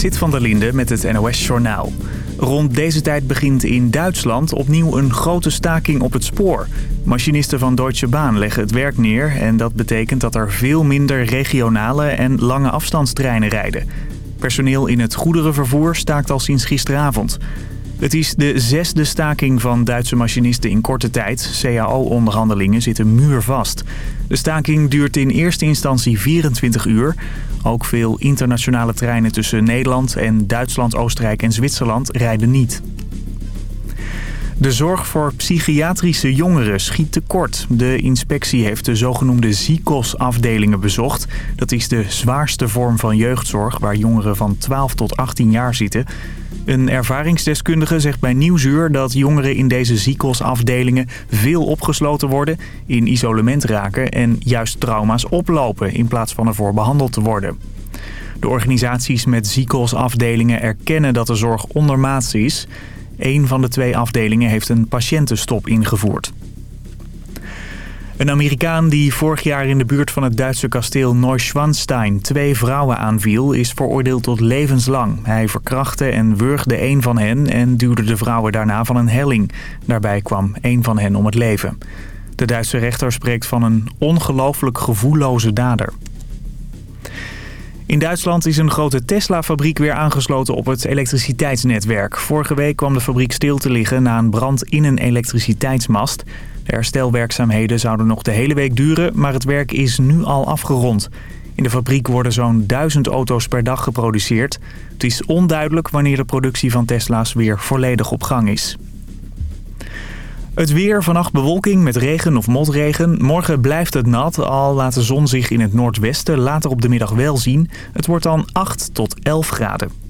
Sit van der Linde met het NOS-journaal. Rond deze tijd begint in Duitsland opnieuw een grote staking op het spoor. Machinisten van Deutsche Bahn leggen het werk neer... en dat betekent dat er veel minder regionale en lange afstandstreinen rijden. Personeel in het goederenvervoer staakt al sinds gisteravond. Het is de zesde staking van Duitse machinisten in korte tijd. CAO-onderhandelingen zitten muurvast. De staking duurt in eerste instantie 24 uur. Ook veel internationale treinen tussen Nederland en Duitsland, Oostenrijk en Zwitserland rijden niet. De zorg voor psychiatrische jongeren schiet tekort. De inspectie heeft de zogenoemde ZICOS-afdelingen bezocht. Dat is de zwaarste vorm van jeugdzorg waar jongeren van 12 tot 18 jaar zitten. Een ervaringsdeskundige zegt bij Nieuwsuur dat jongeren in deze ZICOS-afdelingen veel opgesloten worden, in isolement raken en juist trauma's oplopen in plaats van ervoor behandeld te worden. De organisaties met ZICOS-afdelingen erkennen dat de zorg ondermaats is. Een van de twee afdelingen heeft een patiëntenstop ingevoerd. Een Amerikaan die vorig jaar in de buurt van het Duitse kasteel Neuschwanstein twee vrouwen aanviel, is veroordeeld tot levenslang. Hij verkrachtte en wurgde een van hen en duwde de vrouwen daarna van een helling. Daarbij kwam een van hen om het leven. De Duitse rechter spreekt van een ongelooflijk gevoelloze dader. In Duitsland is een grote Tesla-fabriek weer aangesloten op het elektriciteitsnetwerk. Vorige week kwam de fabriek stil te liggen na een brand in een elektriciteitsmast. De herstelwerkzaamheden zouden nog de hele week duren, maar het werk is nu al afgerond. In de fabriek worden zo'n duizend auto's per dag geproduceerd. Het is onduidelijk wanneer de productie van Tesla's weer volledig op gang is. Het weer, vannacht bewolking met regen of motregen. Morgen blijft het nat, al laat de zon zich in het noordwesten later op de middag wel zien. Het wordt dan 8 tot 11 graden.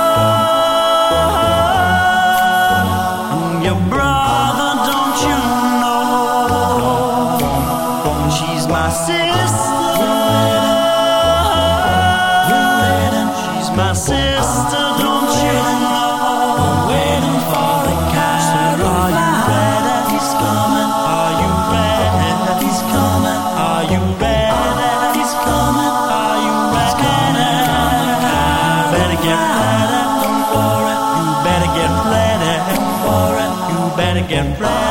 Better get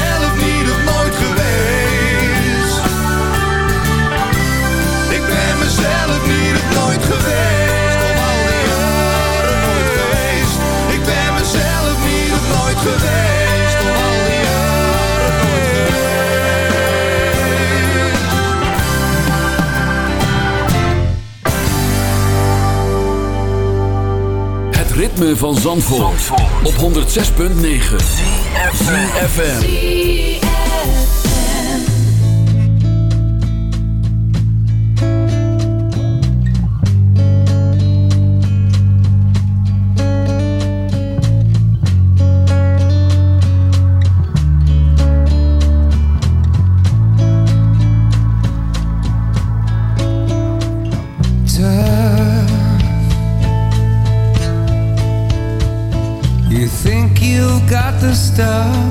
nooit geweest. Al al die jaren nooit geweest. Ik ben mezelf niet of nooit geweest. Al al die jaren nooit geweest. Het ritme van Zandvoort, Zandvoort. op 106.9 FM. 的。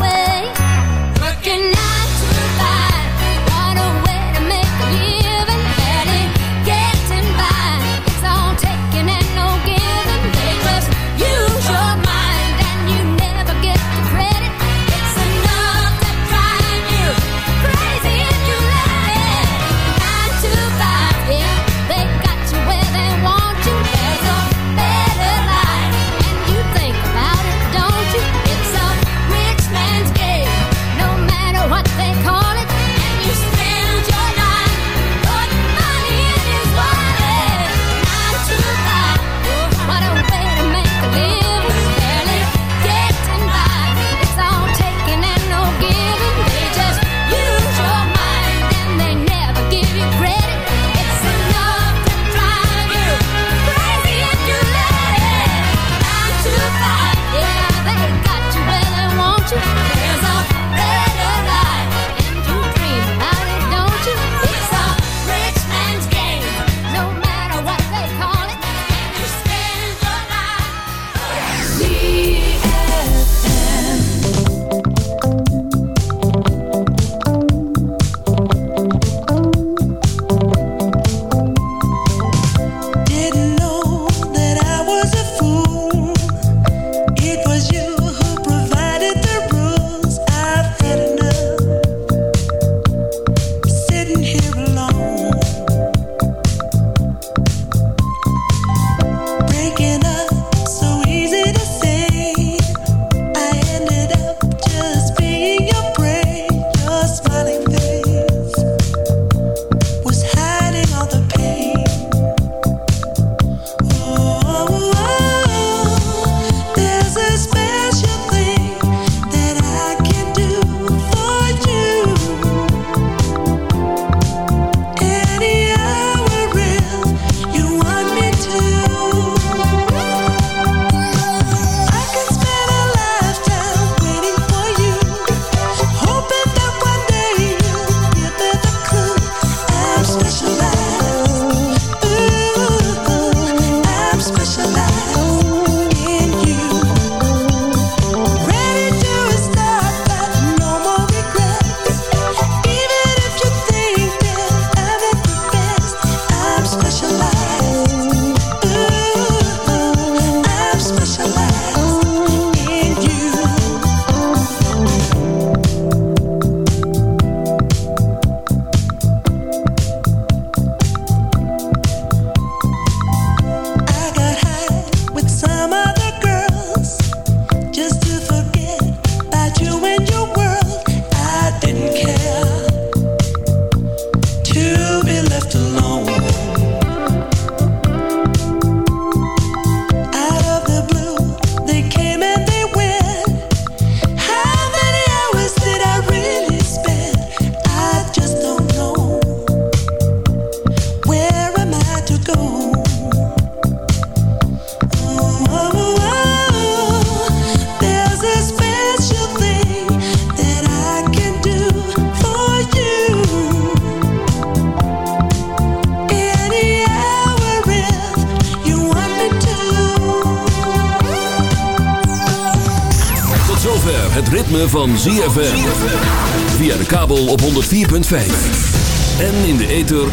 way.